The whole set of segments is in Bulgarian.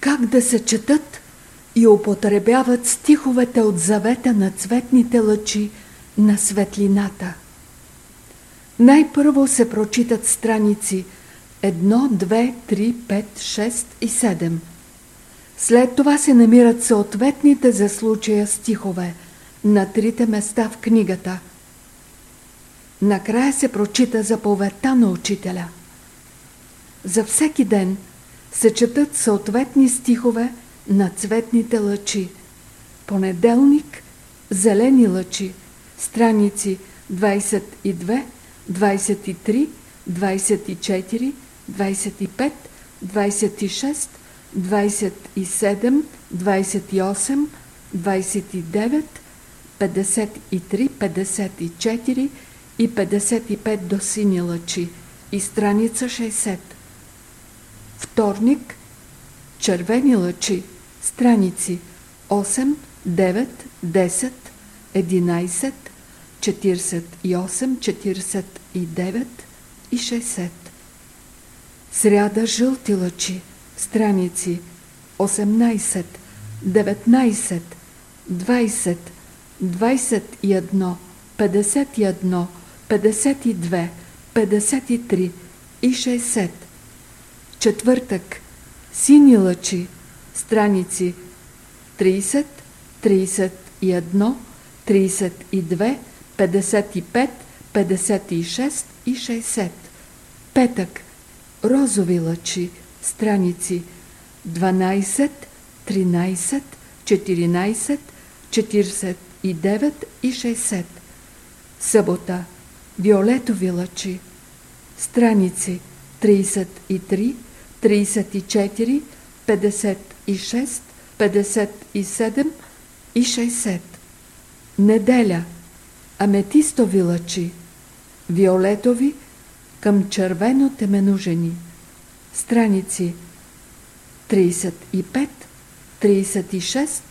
как да се четат и употребяват стиховете от завета на цветните лъчи на светлината. Най-първо се прочитат страници 1, 2, 3, 5, 6 и 7. След това се намират съответните за случая стихове на трите места в книгата. Накрая се прочита заповедта на учителя. За всеки ден се четат съответни стихове на цветните лъчи. Понеделник – зелени лъчи, страници 22, 23, 24, 25, 26, 27, 28, 29, 53, 54 и 55 до сини лъчи и страница 60. Вторник – червени лъчи, страници 8, 9, 10, 11, 48, 49 и 60. Сряда жълти лъчи, страници 18, 19, 20, 21, 51, 52, 53 и 60. Четвъртък. Сини лъчи. Страници 30, 31, 32, 55, 56 и 60. Петък. Розови лъчи. Страници 12, 13, 14, 49 и 60. Събота. Виолетови лъчи. Страници 33, 34, 56, 57 и 60. Неделя. Аметистови лъчи. Виолетови към червено теменужени. Страници 35, 36,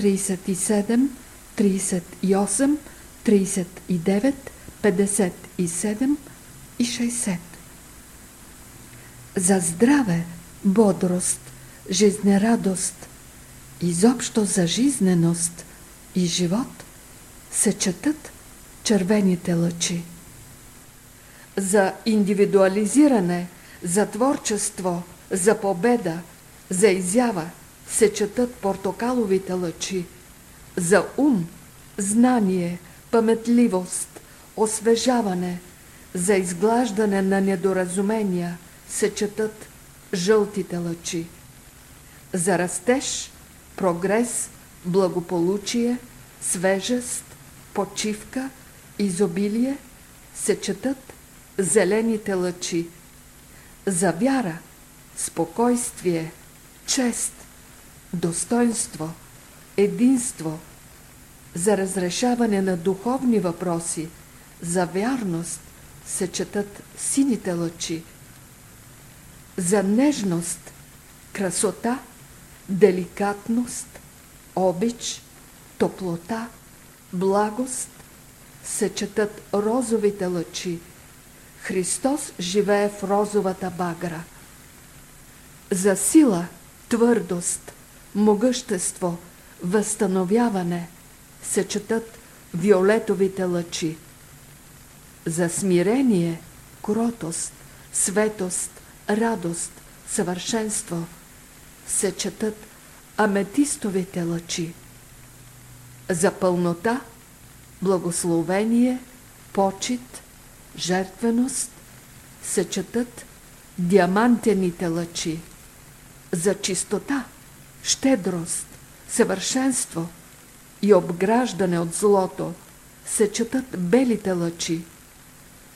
37, 38, 39, 57 и 60. За здраве, бодрост, жизнерадост, изобщо за жизненост и живот се четат червените лъчи. За индивидуализиране, за творчество, за победа, за изява се четат портокаловите лъчи. За ум, знание, паметливост, освежаване, за изглаждане на недоразумения се четат жълтите лъчи. За растеж, прогрес, благополучие, свежест, почивка, изобилие се четат зелените лъчи. За вяра, спокойствие, чест, достоинство, единство, за разрешаване на духовни въпроси, за вярност се четат сините лъчи. За нежност, красота, деликатност, обич, топлота, благост се розовите лъчи. Христос живее в розовата багра. За сила, твърдост, могъщество, възстановяване се четат виолетовите лъчи. За смирение, кротост, светост, радост, съвършенство се четат аметистовите лъчи. За пълнота, благословение, почет, жертвеност се четат диамантените лъчи. За чистота, щедрост, съвършенство и обграждане от злото се четат белите лъчи.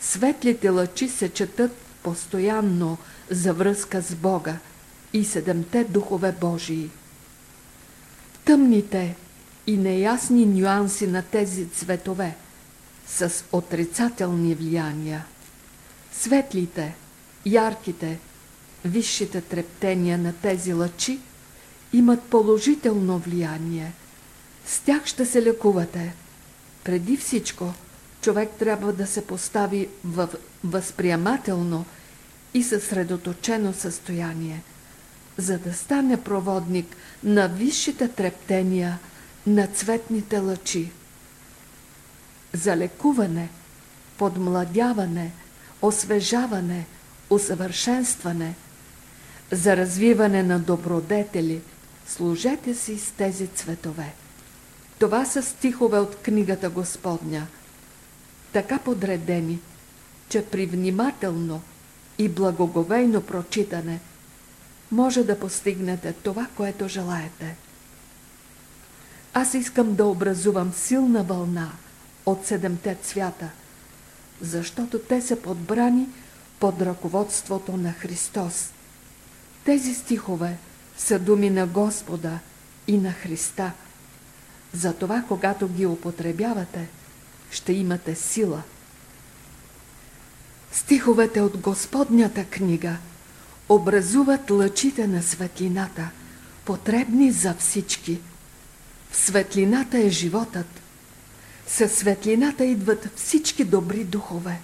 Светлите лъчи се четат постоянно за връзка с Бога и седемте духове Божии. Тъмните и неясни нюанси на тези цветове с отрицателни влияния. Светлите, ярките, висшите трептения на тези лъчи имат положително влияние. С тях ще се лекувате. Преди всичко, човек трябва да се постави в възприемателно и съсредоточено състояние. за да стане проводник на висшите трептения на цветните лъчи. За лекуване, подмладяване, освежаване, усъвършенстване, за развиване на добродетели, служете си с тези цветове. Това са стихове от книгата Господня, така подредени, че при внимателно и благоговейно прочитане може да постигнете това, което желаете. Аз искам да образувам силна вълна от седемте цвята, защото те са подбрани под ръководството на Христос. Тези стихове са думи на Господа и на Христа. Затова, когато ги употребявате, ще имате сила. Стиховете от Господнята книга образуват лъчите на светлината, потребни за всички. В светлината е животът. Със светлината идват всички добри духове.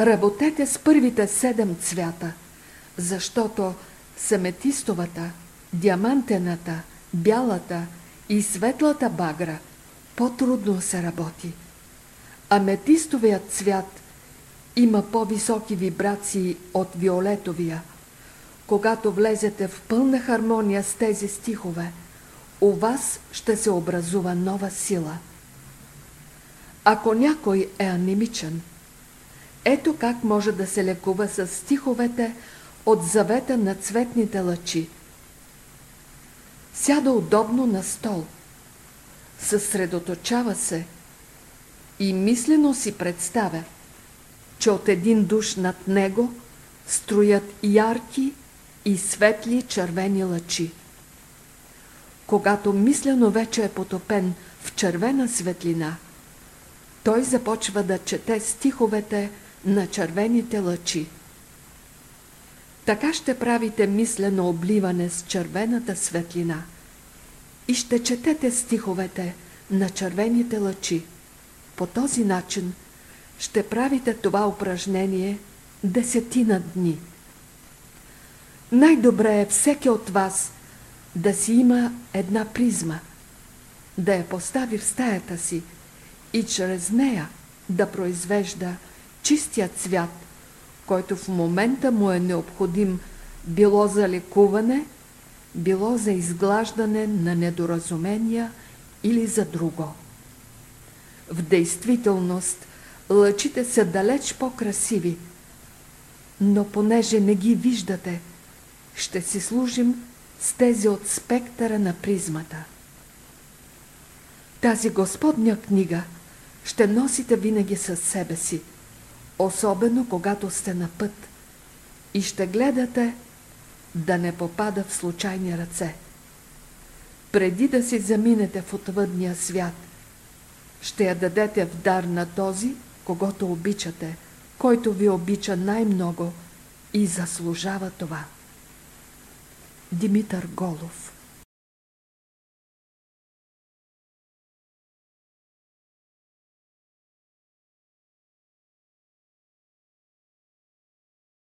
Работете с първите седем цвята, защото саметистовата, диамантената, бялата и светлата багра по-трудно се работи. Аметистовият цвят има по-високи вибрации от виолетовия. Когато влезете в пълна хармония с тези стихове, у вас ще се образува нова сила. Ако някой е анемичен, ето как може да се лекува с стиховете от завета на цветните лъчи. Сяда удобно на стол, съсредоточава се и мислено си представя, че от един душ над него строят ярки и светли червени лъчи. Когато мислено вече е потопен в червена светлина, той започва да чете стиховете на червените лъчи. Така ще правите мислено обливане с червената светлина и ще четете стиховете на червените лъчи. По този начин ще правите това упражнение десетина дни. Най-добре е всеки от вас да си има една призма, да я постави в стаята си и чрез нея да произвежда чистия цвят, който в момента му е необходим било за лекуване, било за изглаждане на недоразумения или за друго. В действителност лъчите са далеч по-красиви, но понеже не ги виждате, ще си служим с тези от спектъра на призмата. Тази Господня книга ще носите винаги със себе си – особено когато сте на път и ще гледате да не попада в случайни ръце. Преди да си заминете в отвъдния свят, ще я дадете в дар на този, когато обичате, който ви обича най-много и заслужава това. Димитър Голов